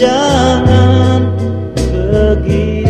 jangan pergi. begitu